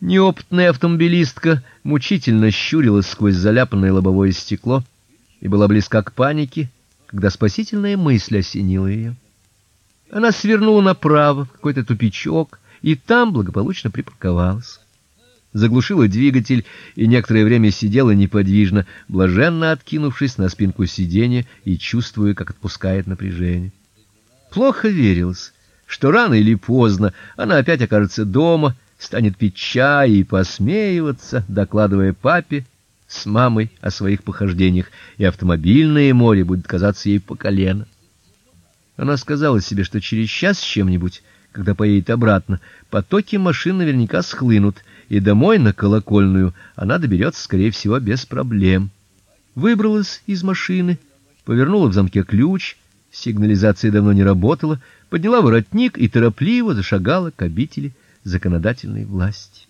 Неопытная автомобилистка мучительно щурилась сквозь заляпанное лобовое стекло и была близка к панике, когда спасительная мысль осенила ее. Она свернула направо в какой-то тупичок и там благополучно припарковалась. Заглушила двигатель и некоторое время сидела неподвижно, блаженно откинувшись на спинку сиденья и чувствуя, как отпускает напряжение. Плохо верилось, что рано или поздно она опять окажется дома станет пить чай и посмеиваться, докладывая папе с мамой о своих похождениях, и автомобильное море будет казаться ей по колено. Она сказала себе, что через час с чем-нибудь, когда поедет обратно, потоки машин наверняка схлынут, и домой на колокольную она доберется, скорее всего, без проблем. Выбралась из машины, повернула в замке ключ, сигнализация давно не работала, подняла воротник и торопливо зашагала к обители законодательной власти.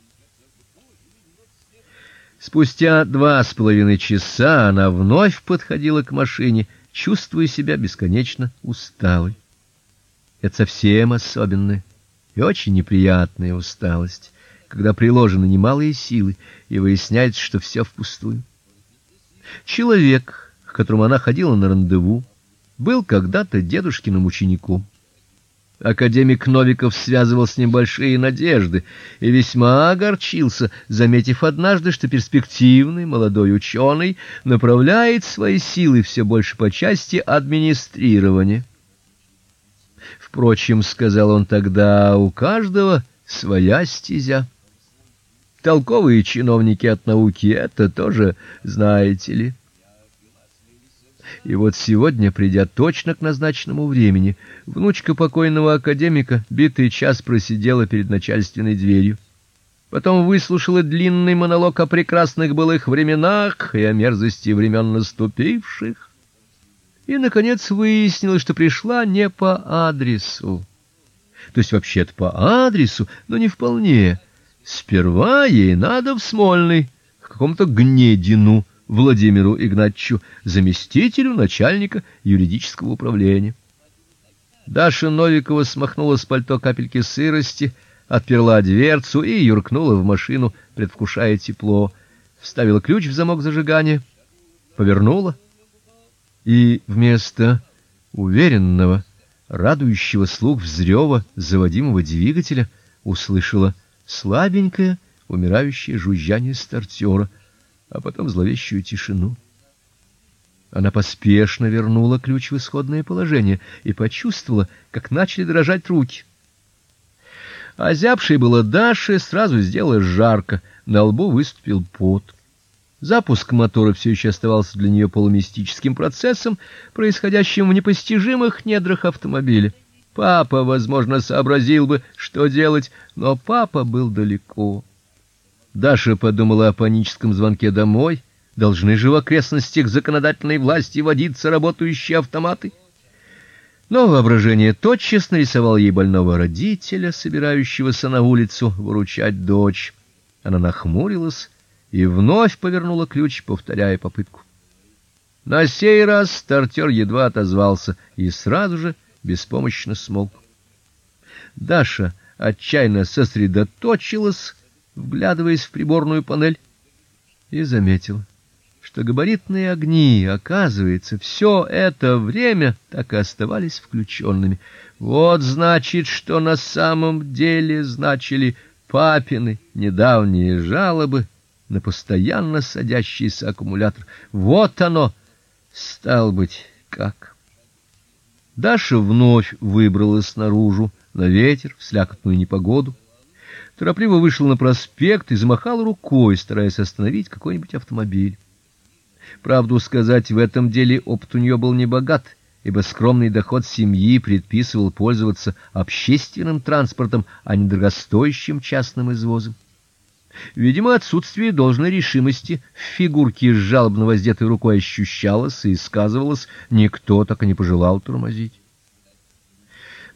Спустя два с половиной часа она вновь подходила к машине, чувствуя себя бесконечно усталой. Это совсем особенная и очень неприятная усталость, когда приложены немалые силы и выясняется, что все впустую. Человек, к которому она ходила на рандеву, был когда-то дедушкиным учеником. Академик Новиков связывал с ним большие надежды и весьма огорчился, заметив однажды, что перспективный молодой ученый направляет свои силы все больше по части администрирования. Впрочем, сказал он тогда, у каждого своя стезя. Толковые чиновники от науки это тоже, знаете ли. И вот сегодня, придя точно к назначенному времени, внучка покойного академика битый час просидела перед начальственной дверью. Потом выслушала длинный монолог о прекрасных былых временах и о мерзости времен наступивших. И наконец выяснилось, что пришла не по адресу. То есть вообще-то по адресу, но не вполне. Сперва ей надо в Смольный, к какому-то гнедину Владимиру Игнатьевичу, заместителю начальника юридического управления. Даша Новикова смахнула с пальто капельки сырости, отперла дверцу и юркнула в машину, предвкушая тепло. Вставила ключ в замок зажигания, повернула и вместо уверенного, радующего слух взрёва заводимого двигателя услышала слабенькое, умирающее жужжание стартера — а потом зловещую тишину. Она поспешно вернула ключ в исходное положение и почувствовала, как начали дрожать руки. Озябшей было Даше сразу сделалось жарко, на лбу выступил пот. Запуск мотора все еще оставался для нее полумистическим процессом, происходящим в непостижимых недрах автомобиля. Папа, возможно, сообразил бы, что делать, но папа был далеко. Даша подумала о паническом звонке домой. Должны же в окрестностях законодательной власти водиться работающие автоматы. Но воображение тотчас нарисовало ей больного родителя, собирающегося на улицу выручать дочь. Она нахмурилась и вновь повернула ключ, повторяя попытку. На сей раз стартер едва отозвался и сразу же беспомощно смолк. Даша отчаянно сосредоточилась вглядываясь в приборную панель, и заметил, что габаритные огни, оказывается, все это время так и оставались включенными. Вот значит, что на самом деле значили папины недавние жалобы на постоянно садящийся аккумулятор. Вот оно, стал быть, как. Даша вновь выбралась наружу на ветер, в слякотную непогоду торопливо вышел на проспект и замахал рукой, стараясь остановить какой-нибудь автомобиль. Правду сказать, в этом деле опыт у нее был не богат, ибо скромный доход семьи предписывал пользоваться общественным транспортом, а не дорогостоящим частным извозом. Видимо, отсутствие должной решимости в фигурке с жалобно воздетой рукой ощущалось и сказывалось, никто так и не пожелал тормозить.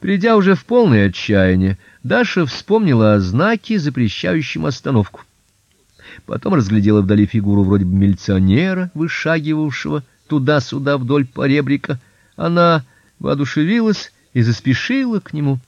Придя уже в полное отчаяние, Даша вспомнила о знаке, запрещающем остановку. Потом разглядела вдали фигуру вроде бы милиционера, вышагивавшего туда-сюда вдоль поребрика. Она воодушевилась и заспешила к нему.